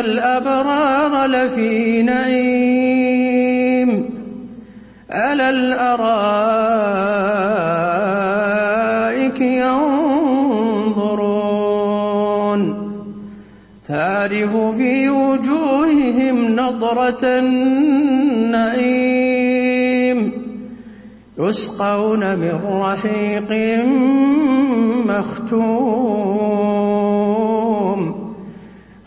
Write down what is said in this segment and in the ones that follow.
الأبرار لفي نعيم. على الأرائك ينظرون. تعرف في وجوههم نضرة النعيم. يسقون من رحيق مختوم.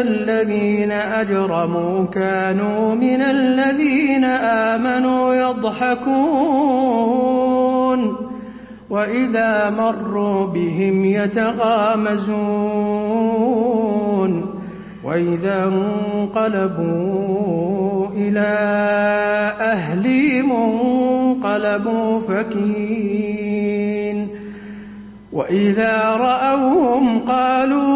الذين أجرموا كانوا من الذين آمنوا يضحكون وإذا مروا بهم يتغامزون وإذا انقلبوا إلى أهلهم انقلبوا فكين وإذا رأوهم قالوا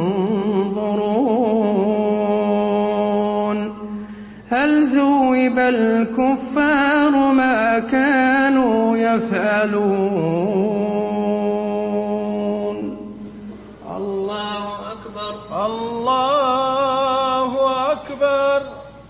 ثوب الكفار ما كانوا يفعلون.